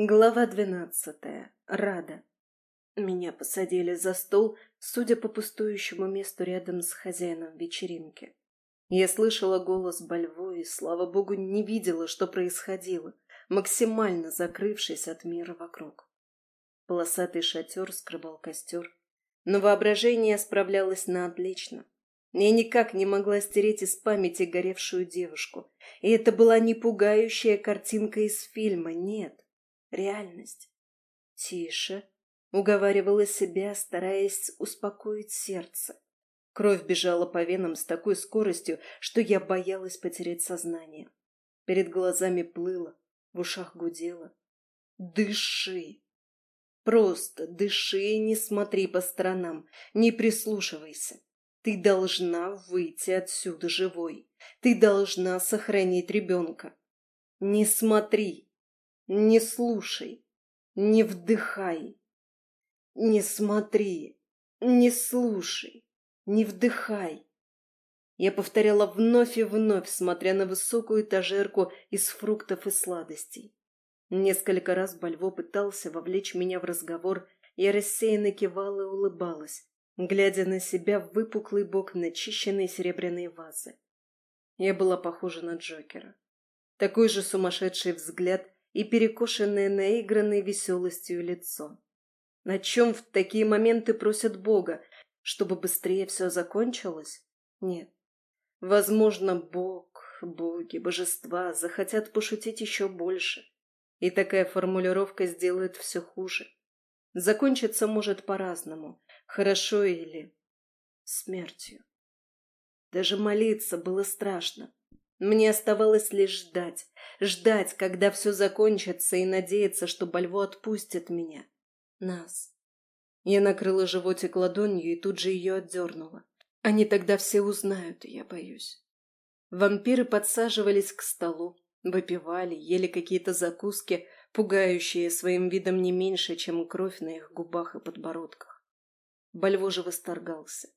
Глава двенадцатая. Рада. Меня посадили за стол, судя по пустующему месту рядом с хозяином вечеринки. Я слышала голос Бальво и, слава богу, не видела, что происходило, максимально закрывшись от мира вокруг. Полосатый шатер скрывал костер, но воображение справлялось на отлично. Я никак не могла стереть из памяти горевшую девушку, и это была не пугающая картинка из фильма, нет реальность. Тише, уговаривала себя, стараясь успокоить сердце. Кровь бежала по венам с такой скоростью, что я боялась потерять сознание. Перед глазами плыло, в ушах гудело. Дыши! Просто дыши и не смотри по сторонам, не прислушивайся. Ты должна выйти отсюда живой. Ты должна сохранить ребенка. Не смотри, не слушай, не вдыхай, не смотри, не слушай, не вдыхай. Я повторяла вновь и вновь, смотря на высокую этажерку из фруктов и сладостей. Несколько раз Бальво пытался вовлечь меня в разговор, я рассеянно кивала и улыбалась, глядя на себя в выпуклый бок начищенной серебряной вазы. Я была похожа на Джокера. Такой же сумасшедший взгляд и перекошенное наигранной веселостью лицо. На чем в такие моменты просят Бога? Чтобы быстрее все закончилось? Нет. Возможно, Бог, боги, божества захотят пошутить еще больше. И такая формулировка сделает все хуже. Закончиться может по-разному, хорошо или смертью. Даже молиться было страшно. Мне оставалось лишь ждать, ждать, когда все закончится, и надеяться, что Бальво отпустит меня. Нас. Я накрыла животик ладонью и тут же ее отдернула. Они тогда все узнают, я боюсь. Вампиры подсаживались к столу, выпивали, ели какие-то закуски, пугающие своим видом не меньше, чем кровь на их губах и подбородках. Бальво же восторгался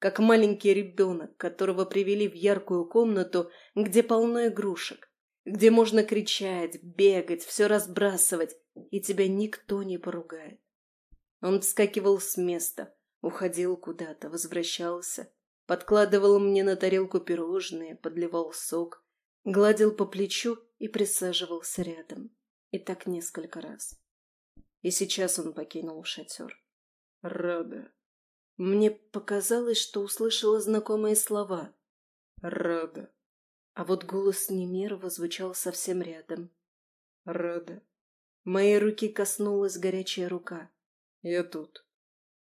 как маленький ребенок, которого привели в яркую комнату, где полно игрушек, где можно кричать, бегать, все разбрасывать, и тебя никто не поругает. Он вскакивал с места, уходил куда-то, возвращался, подкладывал мне на тарелку пирожные, подливал сок, гладил по плечу и присаживался рядом. И так несколько раз. И сейчас он покинул шатер. «Рада», мне показалось, что услышала знакомые слова. «Рада». А вот голос Немирова звучал совсем рядом. «Рада». Моей руки коснулась горячая рука. «Я тут».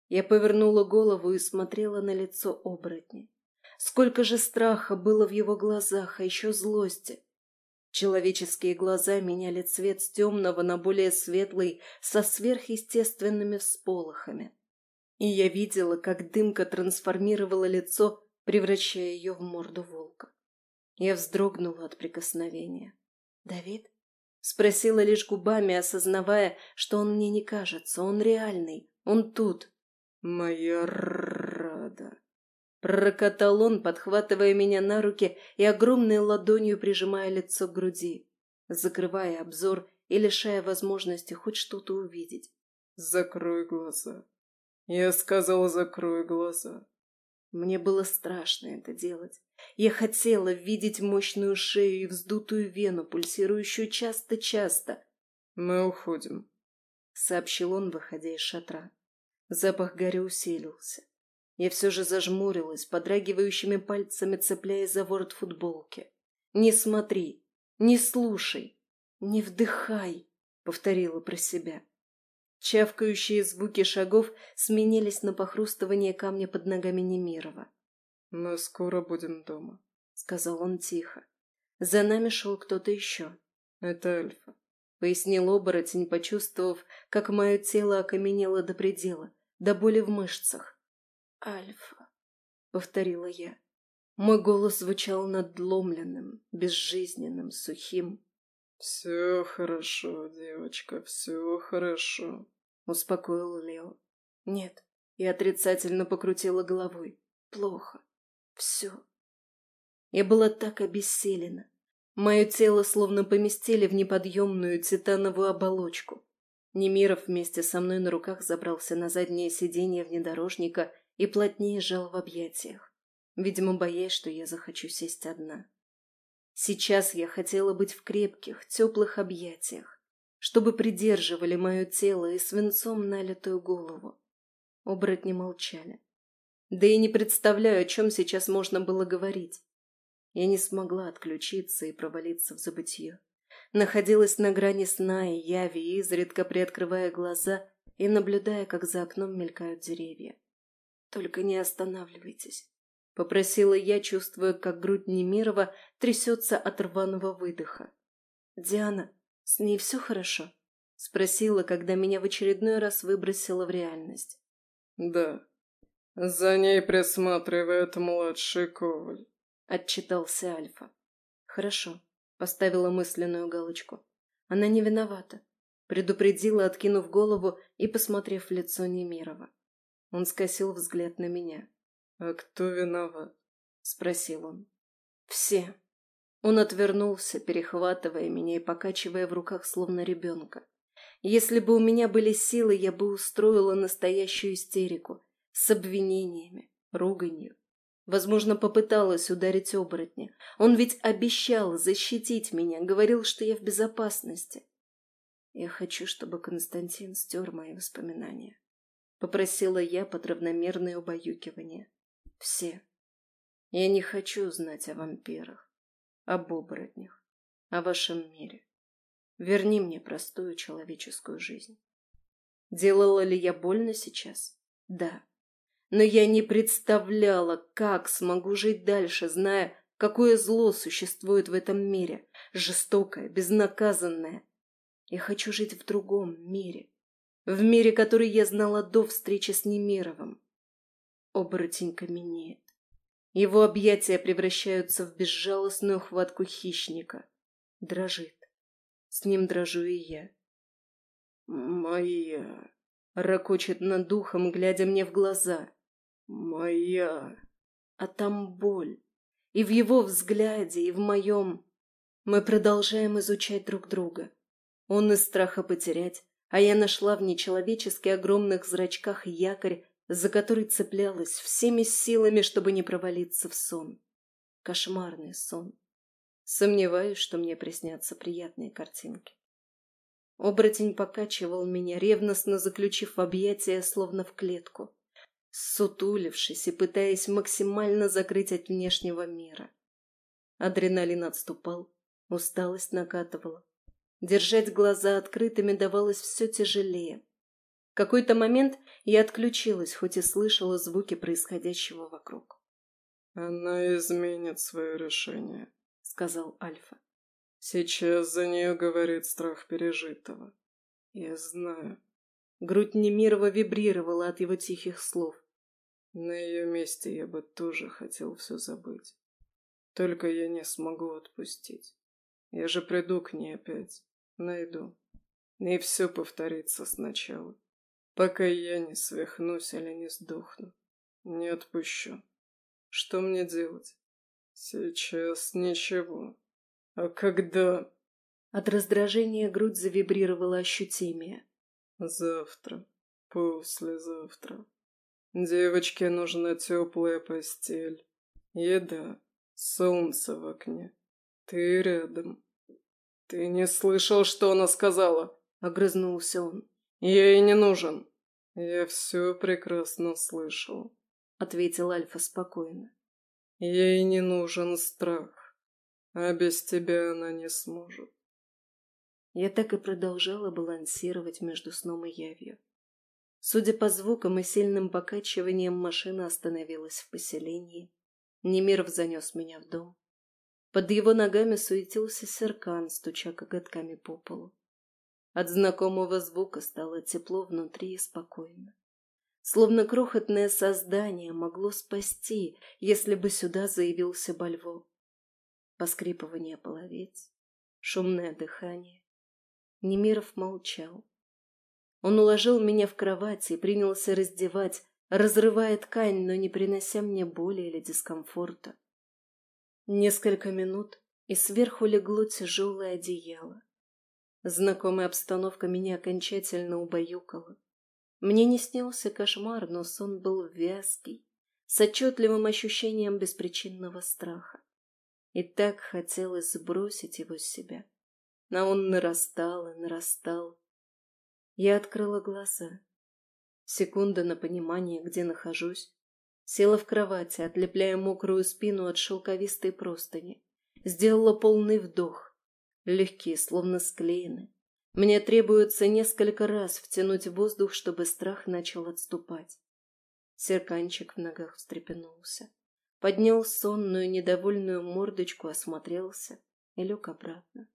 Я повернула голову и смотрела на лицо оборотня. Сколько же страха было в его глазах, а еще злости. Человеческие глаза меняли цвет с темного на более светлый, со сверхъестественными всполохами. И я видела, как дымка трансформировала лицо, превращая ее в морду волка. Я вздрогнула от прикосновения. «Давид?» Спросила лишь губами, осознавая, что он мне не кажется, он реальный, он тут. «Моя рада!» Прокатал он, подхватывая меня на руки и огромной ладонью прижимая лицо к груди, закрывая обзор и лишая возможности хоть что-то увидеть. «Закрой глаза. Я сказал, закрой глаза. Мне было страшно это делать. Я хотела видеть мощную шею и вздутую вену, пульсирующую часто-часто. «Мы уходим», — сообщил он, выходя из шатра. Запах гари усилился. Я все же зажмурилась, подрагивающими пальцами цепляясь за ворот футболки. «Не смотри, не слушай, не вдыхай», — повторила про себя. Чавкающие звуки шагов сменились на похрустывание камня под ногами Немирова. «Мы скоро будем дома», — сказал он тихо. За нами шел кто-то еще. «Это Эльфа», — пояснил оборотень, почувствовав, как мое тело окаменело до предела, до боли в мышцах. «Альфа», — повторила я. Мой голос звучал надломленным, безжизненным, сухим. «Все хорошо, девочка, все хорошо», — успокоил Лео. «Нет». Я отрицательно покрутила головой. «Плохо. Все». Я была так обессилена. Мое тело словно поместили в неподъемную титановую оболочку. Немиров вместе со мной на руках забрался на заднее сиденье внедорожника и плотнее сжал в объятиях, видимо, боясь, что я захочу сесть одна. Сейчас я хотела быть в крепких, теплых объятиях, чтобы придерживали мое тело и свинцом налитую голову. Оборотни молчали. Да и не представляю, о чем сейчас можно было говорить. Я не смогла отключиться и провалиться в забытье. Находилась на грани сна и яви, изредка приоткрывая глаза и наблюдая, как за окном мелькают деревья. «Только не останавливайтесь», — попросила я, чувствуя, как грудь Немирова трясется от рваного выдоха. «Диана, с ней все хорошо?» — спросила, когда меня в очередной раз выбросило в реальность. «Да», «За ней присматривает младший Коваль», — отчитался Альфа. «Хорошо», — поставила мысленную галочку. «Она не виновата», — предупредила, откинув голову и посмотрев в лицо Немирова. Он скосил взгляд на меня. «А кто виноват?» — спросил он. «Все». Он отвернулся, перехватывая меня и покачивая в руках, словно ребенка. Если бы у меня были силы, я бы устроила настоящую истерику, с обвинениями, руганью. Возможно, попыталась ударить оборотня. Он ведь обещал защитить меня, говорил, что я в безопасности. Я хочу, чтобы Константин стер мои воспоминания. Попросила я под равномерное убаюкивание. Все. Я не хочу знать о вампирах, об оборотнях, о вашем мире. Верни мне простую человеческую жизнь. Делала ли я больно сейчас? Да но я не представляла, как смогу жить дальше, зная, какое зло существует в этом мире, жестокое, безнаказанное. Я хочу жить в другом мире, в мире, который я знала до встречи с Немировым. Оборотень каменеет. Его объятия превращаются в безжалостную хватку хищника. Дрожит. С ним дрожу и я. «Моя...» — ракочет над духом, глядя мне в глаза. «Моя...» А там боль. И в его взгляде, и в моем. Мы продолжаем изучать друг друга. Он из страха потерять, а я нашла в нечеловечески огромных зрачках якорь, за который цеплялась всеми силами, чтобы не провалиться в сон. Кошмарный сон. Сомневаюсь, что мне приснятся приятные картинки. Оборотень покачивал меня, ревностно заключив в объятия, словно в клетку сутулившись и пытаясь максимально закрыть от внешнего мира. Адреналин отступал, усталость накатывала. Держать глаза открытыми давалось все тяжелее. В какой-то момент я отключилась, хоть и слышала звуки происходящего вокруг. «Она изменит свое решение», — сказал Альфа. «Сейчас за нее говорит страх пережитого. Я знаю». Грудь Немирова вибрировала от его тихих слов. На ее месте я бы тоже хотел все забыть. Только я не смогу отпустить. Я же приду к ней опять. Найду. И все повторится сначала. Пока я не свихнусь или не сдохну. Не отпущу. Что мне делать? Сейчас ничего. А когда... От раздражения грудь завибрировала ощутимее. Завтра. Послезавтра. Девочке нужна теплая постель, еда, солнце в окне. Ты рядом. Ты не слышал, что она сказала? Огрызнулся он. Я ей не нужен. Я все прекрасно слышал, ответил Альфа спокойно. Ей не нужен страх, а без тебя она не сможет. Я так и продолжала балансировать между сном и явью. Судя по звукам и сильным покачиваниям, машина остановилась в поселении. Немиров занес меня в дом. Под его ногами суетился серкан, стуча коготками по полу. От знакомого звука стало тепло внутри и спокойно. Словно крохотное создание могло спасти, если бы сюда заявился Бальво. Поскрипывание половец, шумное дыхание. Немиров молчал. Он уложил меня в кровать и принялся раздевать, разрывая ткань, но не принося мне боли или дискомфорта. Несколько минут и сверху легло тяжелое одеяло. Знакомая обстановка меня окончательно убаюкала. Мне не снился кошмар, но сон был вязкий, с отчетливым ощущением беспричинного страха. И так хотелось сбросить его с себя. Но он нарастал и нарастал. Я открыла глаза. Секунда на понимание, где нахожусь. Села в кровати, отлепляя мокрую спину от шелковистой простыни. Сделала полный вдох. Легкие, словно склеены. Мне требуется несколько раз втянуть воздух, чтобы страх начал отступать. Серканчик в ногах встрепенулся. Поднял сонную, недовольную мордочку, осмотрелся и лег обратно.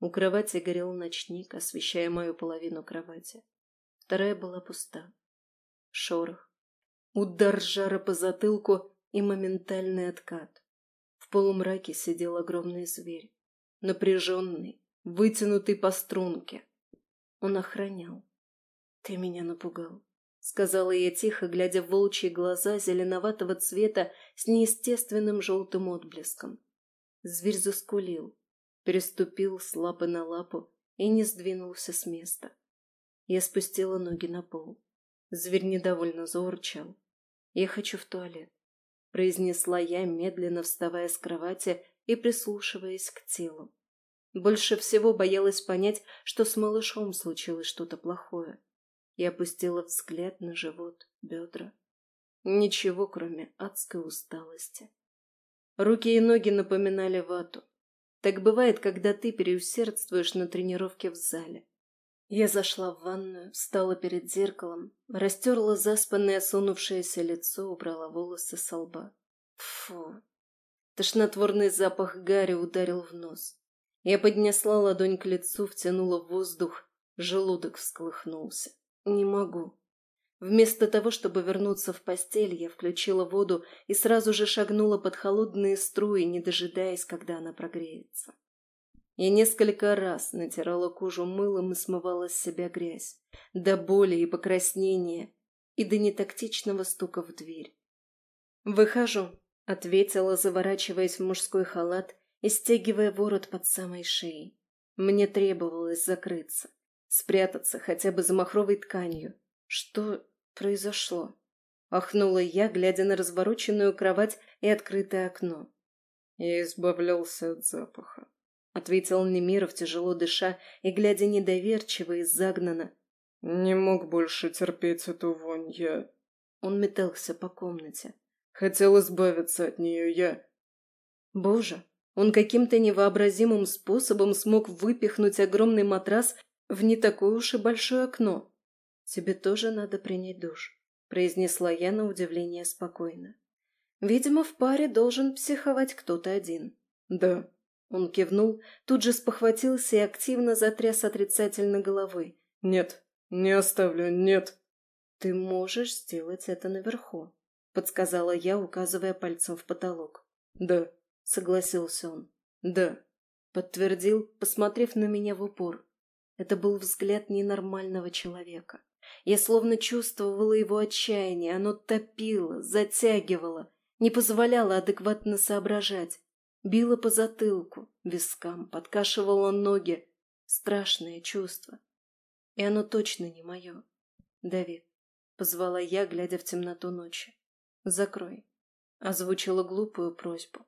У кровати горел ночник, освещая мою половину кровати. Вторая была пуста. Шорох. Удар жара по затылку и моментальный откат. В полумраке сидел огромный зверь. Напряженный, вытянутый по струнке. Он охранял. «Ты меня напугал», — сказала я тихо, глядя в волчьи глаза зеленоватого цвета с неестественным желтым отблеском. Зверь заскулил, переступил с лапы на лапу и не сдвинулся с места. Я спустила ноги на пол. Зверь недовольно заурчал. «Я хочу в туалет», — произнесла я, медленно вставая с кровати и прислушиваясь к телу. Больше всего боялась понять, что с малышом случилось что-то плохое. И опустила взгляд на живот, бедра. Ничего, кроме адской усталости. Руки и ноги напоминали вату. Так бывает, когда ты переусердствуешь на тренировке в зале. Я зашла в ванную, встала перед зеркалом, растерла заспанное осунувшееся лицо, убрала волосы со лба. Фу! Тошнотворный запах гари ударил в нос. Я поднесла ладонь к лицу, втянула воздух, желудок всколыхнулся. Не могу. Вместо того, чтобы вернуться в постель, я включила воду и сразу же шагнула под холодные струи, не дожидаясь, когда она прогреется. Я несколько раз натирала кожу мылом и смывала с себя грязь, до боли и покраснения, и до нетактичного стука в дверь. «Выхожу», — ответила, заворачиваясь в мужской халат и стягивая ворот под самой шеей. Мне требовалось закрыться, спрятаться хотя бы за махровой тканью. Что произошло? Ахнула я, глядя на развороченную кровать и открытое окно. Я избавлялся от запаха. Ответил Немиров, тяжело дыша и глядя недоверчиво и загнанно. Не мог больше терпеть эту вонь, я... Он метался по комнате. Хотел избавиться от нее, я... Боже, он каким-то невообразимым способом смог выпихнуть огромный матрас в не такое уж и большое окно. «Тебе тоже надо принять душ», — произнесла я на удивление спокойно. «Видимо, в паре должен психовать кто-то один». «Да». Он кивнул, тут же спохватился и активно затряс отрицательно головой. «Нет, не оставлю, нет». «Ты можешь сделать это наверху», — подсказала я, указывая пальцем в потолок. «Да» согласился он. Да, подтвердил, посмотрев на меня в упор. Это был взгляд ненормального человека. Я словно чувствовала его отчаяние, оно топило, затягивало, не позволяло адекватно соображать. Било по затылку, вискам, подкашивало ноги. Страшное чувство. И оно точно не мое. «Давид», — позвала я, глядя в темноту ночи. «Закрой», — озвучила глупую просьбу.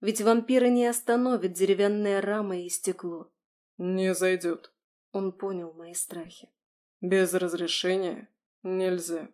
Ведь вампира не остановит деревянная рама и стекло. «Не зайдет». Он понял мои страхи. «Без разрешения нельзя».